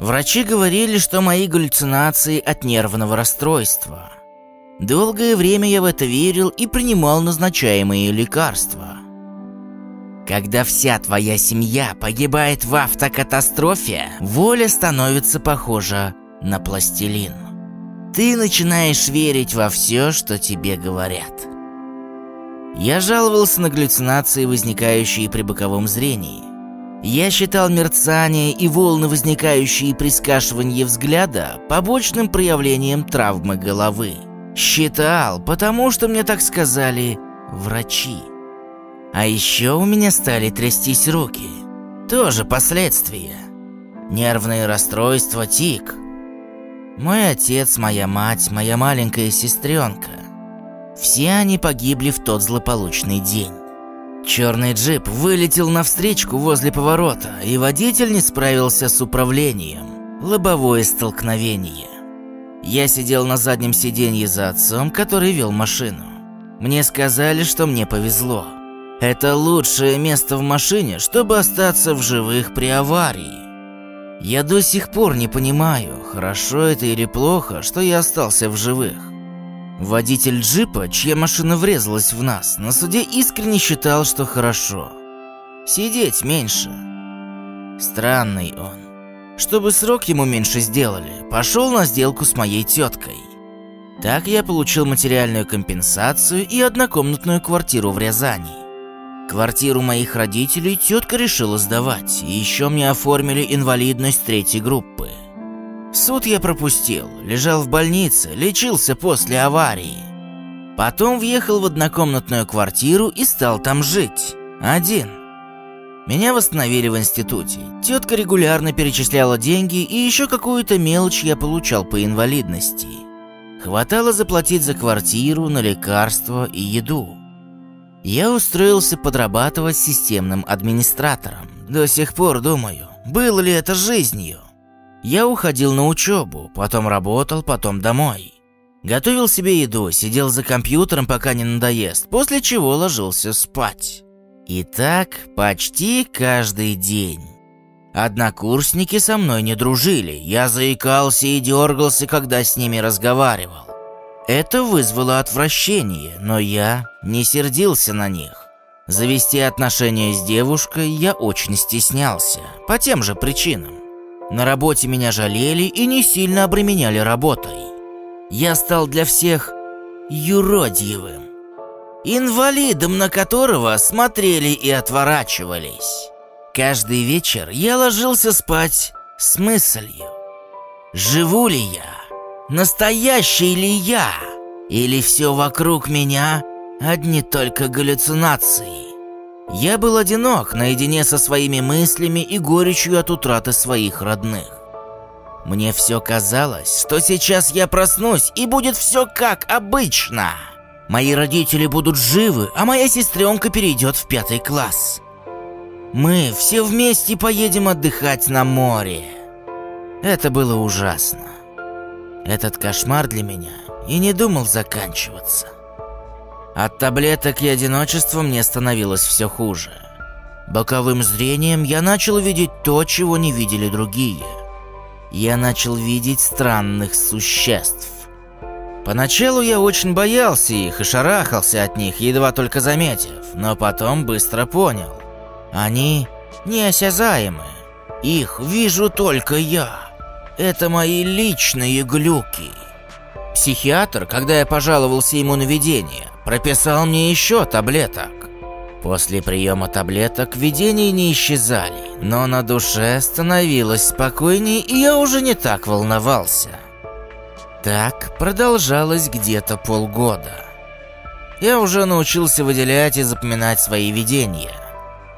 Врачи говорили, что мои галлюцинации от нервного расстройства. Долгое время я в это верил и принимал назначаемые лекарства. Когда вся твоя семья погибает в автокатастрофе, воля становится похожа на пластилин. Ты начинаешь верить во все, что тебе говорят. Я жаловался на галлюцинации, возникающие при боковом зрении. Я считал мерцание и волны, возникающие при скашивании взгляда, побочным проявлением травмы головы. Считал, потому что мне так сказали врачи. А еще у меня стали трястись руки. Тоже последствия. Нервные расстройства, тик. Мой отец, моя мать, моя маленькая сестренка. Все они погибли в тот злополучный день. Черный джип вылетел навстречу возле поворота, и водитель не справился с управлением. Лобовое столкновение. Я сидел на заднем сиденье за отцом, который вел машину. Мне сказали, что мне повезло. Это лучшее место в машине, чтобы остаться в живых при аварии. Я до сих пор не понимаю, хорошо это или плохо, что я остался в живых. Водитель джипа, чья машина врезалась в нас, на суде искренне считал, что хорошо. Сидеть меньше. Странный он. Чтобы срок ему меньше сделали, пошел на сделку с моей теткой. Так я получил материальную компенсацию и однокомнатную квартиру в Рязани. Квартиру моих родителей тетка решила сдавать, и еще мне оформили инвалидность третьей группы. Суд я пропустил, лежал в больнице, лечился после аварии. Потом въехал в однокомнатную квартиру и стал там жить. Один. Меня восстановили в институте. Тетка регулярно перечисляла деньги, и еще какую-то мелочь я получал по инвалидности. Хватало заплатить за квартиру, на лекарства и еду. Я устроился подрабатывать системным администратором. До сих пор думаю, было ли это жизнью. Я уходил на учебу, потом работал, потом домой. Готовил себе еду, сидел за компьютером, пока не надоест, после чего ложился спать. И так почти каждый день. Однокурсники со мной не дружили, я заикался и дергался, когда с ними разговаривал. Это вызвало отвращение, но я не сердился на них. Завести отношения с девушкой я очень стеснялся, по тем же причинам. На работе меня жалели и не сильно обременяли работой. Я стал для всех юродивым. Инвалидом, на которого смотрели и отворачивались. Каждый вечер я ложился спать с мыслью. Живу ли я? Настоящий ли я? Или все вокруг меня одни только галлюцинации? Я был одинок, наедине со своими мыслями и горечью от утраты своих родных. Мне все казалось, что сейчас я проснусь и будет все как обычно. Мои родители будут живы, а моя сестренка перейдет в пятый класс. Мы все вместе поедем отдыхать на море. Это было ужасно. Этот кошмар для меня и не думал заканчиваться. От таблеток и одиночества мне становилось все хуже. Боковым зрением я начал видеть то, чего не видели другие. Я начал видеть странных существ. Поначалу я очень боялся их и шарахался от них, едва только заметив, но потом быстро понял. Они неосязаемы. Их вижу только я. Это мои личные глюки. Психиатр, когда я пожаловался ему на видение, прописал мне еще таблеток. После приема таблеток видения не исчезали, но на душе становилось спокойнее, и я уже не так волновался. Так продолжалось где-то полгода. Я уже научился выделять и запоминать свои видения.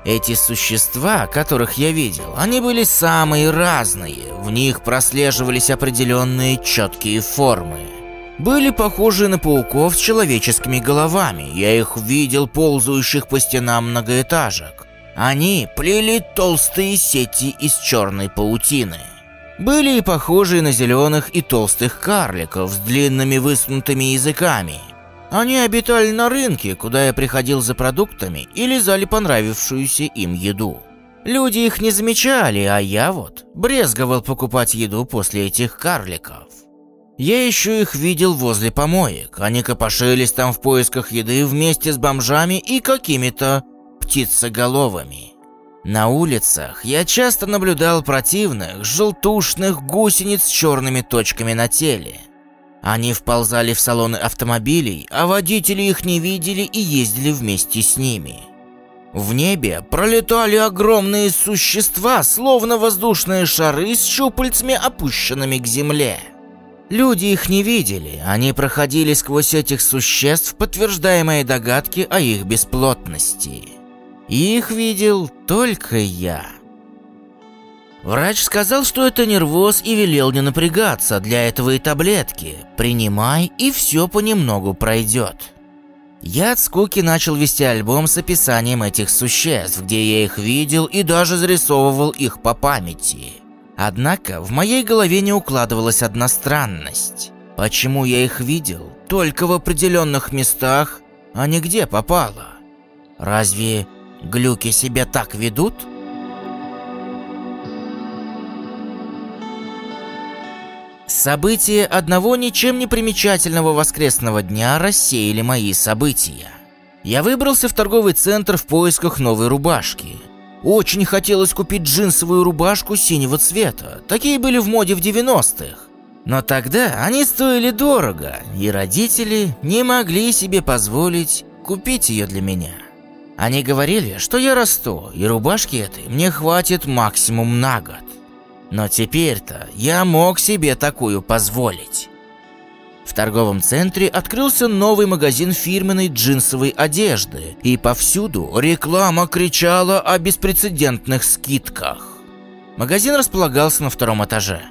Эти существа, которых я видел, они были самые разные, в них прослеживались определенные четкие формы были похожи на пауков с человеческими головами. Я их видел ползающих по стенам многоэтажек. Они плели толстые сети из черной паутины. Были и похожие на зеленых и толстых карликов с длинными высунутыми языками. Они обитали на рынке, куда я приходил за продуктами и лизали понравившуюся им еду. Люди их не замечали, а я вот брезговал покупать еду после этих карликов. Я еще их видел возле помоек. Они копошились там в поисках еды вместе с бомжами и какими-то птицеголовыми. На улицах я часто наблюдал противных, желтушных гусениц с черными точками на теле. Они вползали в салоны автомобилей, а водители их не видели и ездили вместе с ними. В небе пролетали огромные существа, словно воздушные шары с щупальцами, опущенными к земле. Люди их не видели, они проходили сквозь этих существ, подтверждая мои догадки о их бесплотности. Их видел только я. Врач сказал, что это нервоз и велел не напрягаться, для этого и таблетки. Принимай, и все понемногу пройдет. Я от скуки начал вести альбом с описанием этих существ, где я их видел и даже зарисовывал их по памяти. Однако в моей голове не укладывалась одна странность. Почему я их видел только в определенных местах, а не где попало? Разве глюки себя так ведут? События одного ничем не примечательного воскресного дня рассеяли мои события. Я выбрался в торговый центр в поисках новой рубашки. Очень хотелось купить джинсовую рубашку синего цвета. Такие были в моде в 90-х. Но тогда они стоили дорого, и родители не могли себе позволить купить ее для меня. Они говорили, что я расту, и рубашки этой мне хватит максимум на год. Но теперь-то я мог себе такую позволить. В торговом центре открылся новый магазин фирменной джинсовой одежды, и повсюду реклама кричала о беспрецедентных скидках. Магазин располагался на втором этаже.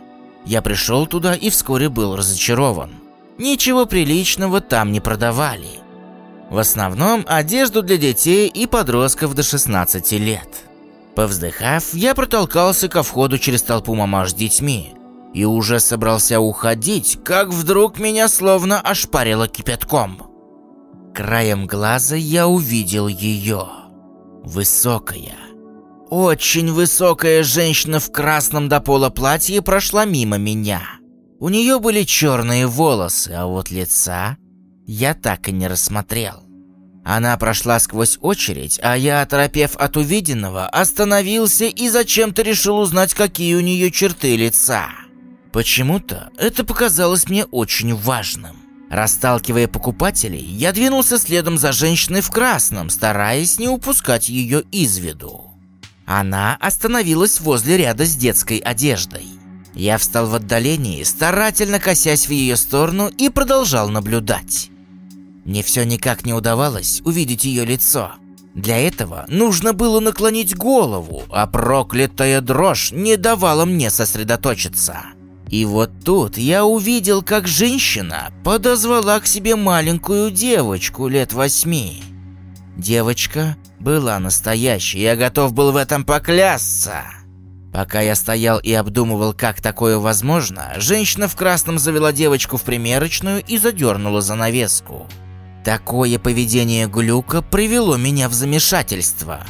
Я пришел туда и вскоре был разочарован. Ничего приличного там не продавали. В основном одежду для детей и подростков до 16 лет. Повздыхав, я протолкался ко входу через толпу мамаш с детьми и уже собрался уходить, как вдруг меня словно ошпарило кипятком. Краем глаза я увидел ее. Высокая, очень высокая женщина в красном до пола платье прошла мимо меня. У нее были черные волосы, а вот лица я так и не рассмотрел. Она прошла сквозь очередь, а я, оторопев от увиденного, остановился и зачем-то решил узнать, какие у нее черты лица. Почему-то это показалось мне очень важным. Расталкивая покупателей, я двинулся следом за женщиной в красном, стараясь не упускать ее из виду. Она остановилась возле ряда с детской одеждой. Я встал в отдалении, старательно косясь в ее сторону и продолжал наблюдать. Мне все никак не удавалось увидеть ее лицо. Для этого нужно было наклонить голову, а проклятая дрожь не давала мне сосредоточиться. И вот тут я увидел, как женщина подозвала к себе маленькую девочку лет восьми. Девочка была настоящей, я готов был в этом поклясться. Пока я стоял и обдумывал, как такое возможно, женщина в красном завела девочку в примерочную и задернула занавеску. Такое поведение Глюка привело меня в замешательство.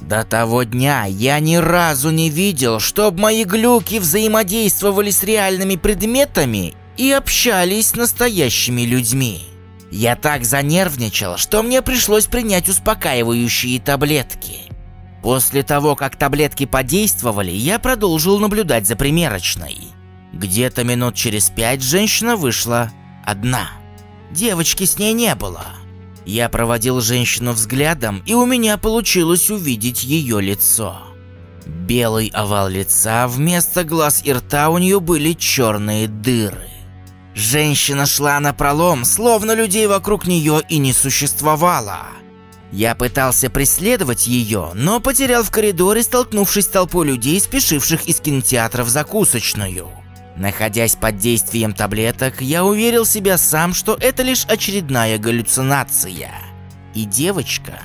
До того дня я ни разу не видел, чтобы мои глюки взаимодействовали с реальными предметами и общались с настоящими людьми. Я так занервничал, что мне пришлось принять успокаивающие таблетки. После того, как таблетки подействовали, я продолжил наблюдать за примерочной. Где-то минут через пять женщина вышла одна. Девочки с ней не было. Я проводил женщину взглядом, и у меня получилось увидеть ее лицо. Белый овал лица, вместо глаз и рта у нее были черные дыры. Женщина шла на пролом, словно людей вокруг нее и не существовало. Я пытался преследовать ее, но потерял в коридоре, столкнувшись с толпой людей, спешивших из кинотеатра в закусочную. Находясь под действием таблеток, я уверил себя сам, что это лишь очередная галлюцинация. И девочка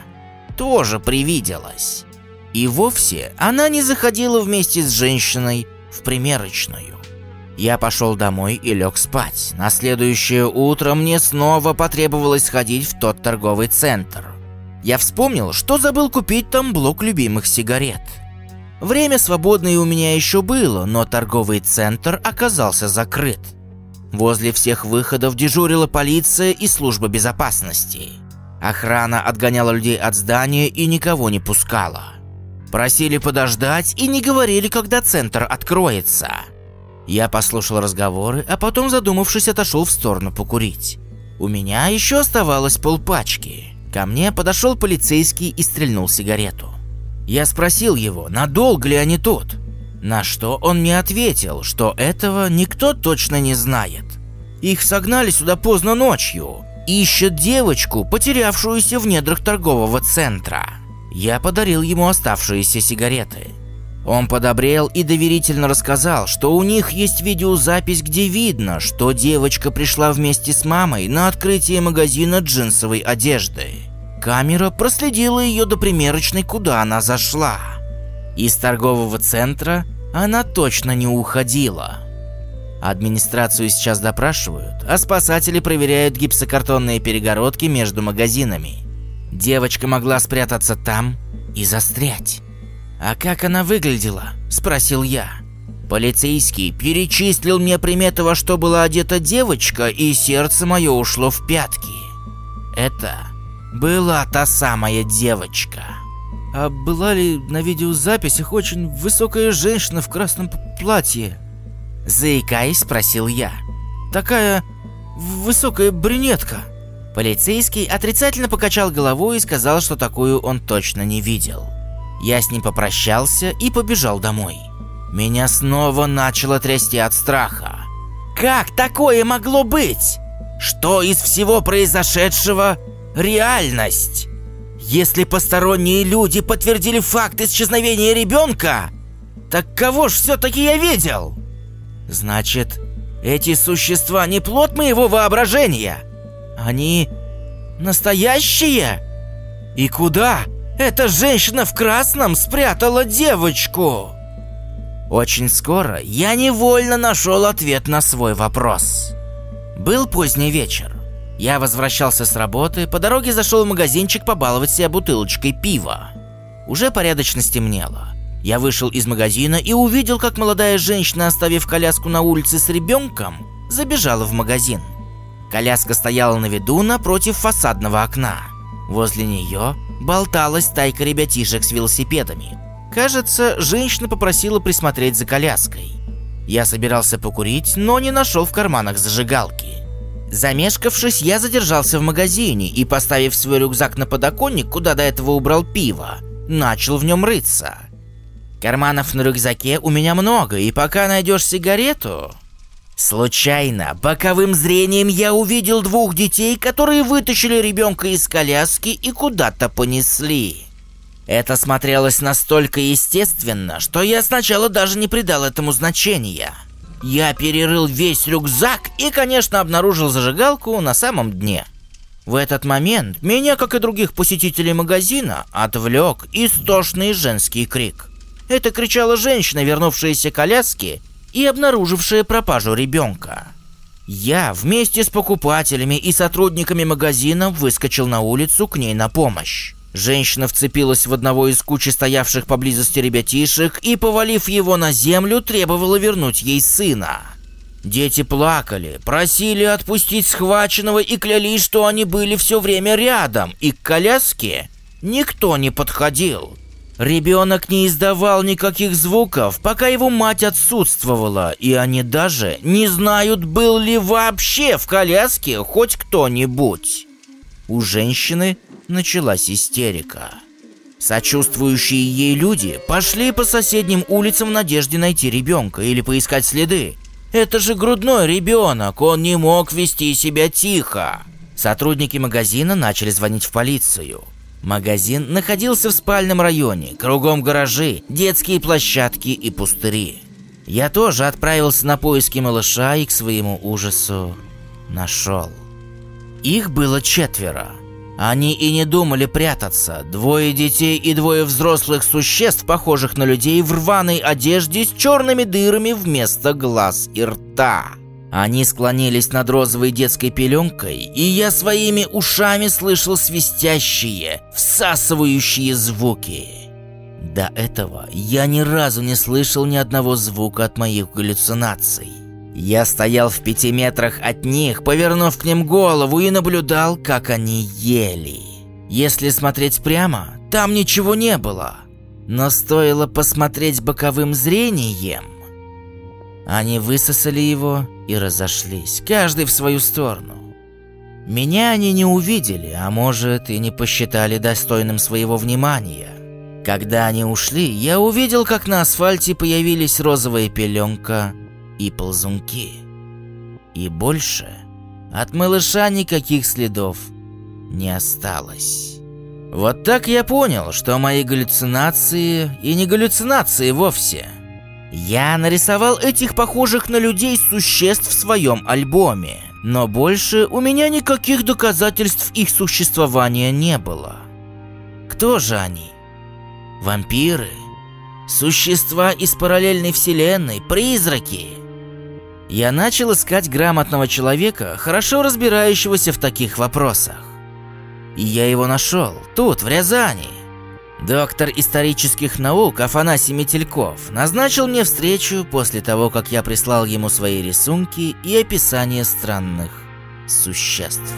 тоже привиделась. И вовсе она не заходила вместе с женщиной в примерочную. Я пошел домой и лег спать. На следующее утро мне снова потребовалось сходить в тот торговый центр. Я вспомнил, что забыл купить там блок любимых сигарет. Время свободное у меня еще было, но торговый центр оказался закрыт. Возле всех выходов дежурила полиция и служба безопасности. Охрана отгоняла людей от здания и никого не пускала. Просили подождать и не говорили, когда центр откроется. Я послушал разговоры, а потом, задумавшись, отошел в сторону покурить. У меня еще оставалось полпачки. Ко мне подошел полицейский и стрельнул сигарету. Я спросил его, надолго ли они тут. На что он мне ответил, что этого никто точно не знает. Их согнали сюда поздно ночью. Ищет девочку, потерявшуюся в недрах торгового центра. Я подарил ему оставшиеся сигареты. Он подобрел и доверительно рассказал, что у них есть видеозапись, где видно, что девочка пришла вместе с мамой на открытие магазина джинсовой одежды. Камера проследила ее до примерочной, куда она зашла. Из торгового центра она точно не уходила. Администрацию сейчас допрашивают, а спасатели проверяют гипсокартонные перегородки между магазинами. Девочка могла спрятаться там и застрять. «А как она выглядела?» – спросил я. Полицейский перечислил мне приметы, во что была одета девочка, и сердце мое ушло в пятки. Это была та самая девочка. А была ли на видеозаписях очень высокая женщина в красном платье? Заикаясь, спросил я. Такая высокая брюнетка. Полицейский отрицательно покачал головой и сказал, что такую он точно не видел. Я с ним попрощался и побежал домой. Меня снова начало трясти от страха. Как такое могло быть? Что из всего произошедшего реальность? Если посторонние люди подтвердили факт исчезновения ребенка, так кого ж все-таки я видел? Значит, эти существа не плод моего воображения. Они настоящие? И куда эта женщина в красном спрятала девочку? Очень скоро я невольно нашел ответ на свой вопрос. Был поздний вечер. Я возвращался с работы, по дороге зашел в магазинчик побаловать себя бутылочкой пива. Уже порядочно стемнело. Я вышел из магазина и увидел, как молодая женщина, оставив коляску на улице с ребенком, забежала в магазин. Коляска стояла на виду напротив фасадного окна. Возле нее болталась тайка ребятишек с велосипедами. Кажется, женщина попросила присмотреть за коляской. Я собирался покурить, но не нашел в карманах зажигалки. Замешкавшись, я задержался в магазине и, поставив свой рюкзак на подоконник, куда до этого убрал пиво, начал в нем рыться. Карманов на рюкзаке у меня много, и пока найдешь сигарету... Случайно, боковым зрением я увидел двух детей, которые вытащили ребенка из коляски и куда-то понесли. Это смотрелось настолько естественно, что я сначала даже не придал этому значения. Я перерыл весь рюкзак и, конечно, обнаружил зажигалку на самом дне. В этот момент меня, как и других посетителей магазина, отвлек истошный женский крик. Это кричала женщина, вернувшаяся к коляске и обнаружившая пропажу ребенка. Я вместе с покупателями и сотрудниками магазина выскочил на улицу к ней на помощь. Женщина вцепилась в одного из кучи стоявших поблизости ребятишек и, повалив его на землю, требовала вернуть ей сына. Дети плакали, просили отпустить схваченного и клялись, что они были все время рядом, и к коляске никто не подходил. Ребенок не издавал никаких звуков, пока его мать отсутствовала, и они даже не знают, был ли вообще в коляске хоть кто-нибудь. У женщины началась истерика. Сочувствующие ей люди пошли по соседним улицам в надежде найти ребенка или поискать следы. Это же грудной ребенок, он не мог вести себя тихо. Сотрудники магазина начали звонить в полицию. Магазин находился в спальном районе, кругом гаражи, детские площадки и пустыри. Я тоже отправился на поиски малыша и к своему ужасу нашел. Их было четверо. Они и не думали прятаться. Двое детей и двое взрослых существ, похожих на людей, в рваной одежде с черными дырами вместо глаз и рта. Они склонились над розовой детской пеленкой, и я своими ушами слышал свистящие, всасывающие звуки. До этого я ни разу не слышал ни одного звука от моих галлюцинаций. Я стоял в пяти метрах от них, повернув к ним голову и наблюдал, как они ели. Если смотреть прямо, там ничего не было. Но стоило посмотреть боковым зрением, они высосали его и разошлись, каждый в свою сторону. Меня они не увидели, а может и не посчитали достойным своего внимания. Когда они ушли, я увидел, как на асфальте появились розовая пеленка и ползунки. И больше от малыша никаких следов не осталось. Вот так я понял, что мои галлюцинации и не галлюцинации вовсе. Я нарисовал этих похожих на людей существ в своем альбоме, но больше у меня никаких доказательств их существования не было. Кто же они? Вампиры? Существа из параллельной вселенной? Призраки? Я начал искать грамотного человека, хорошо разбирающегося в таких вопросах. И я его нашел, тут, в Рязани. Доктор исторических наук Афанасий Метельков назначил мне встречу после того, как я прислал ему свои рисунки и описание странных существ.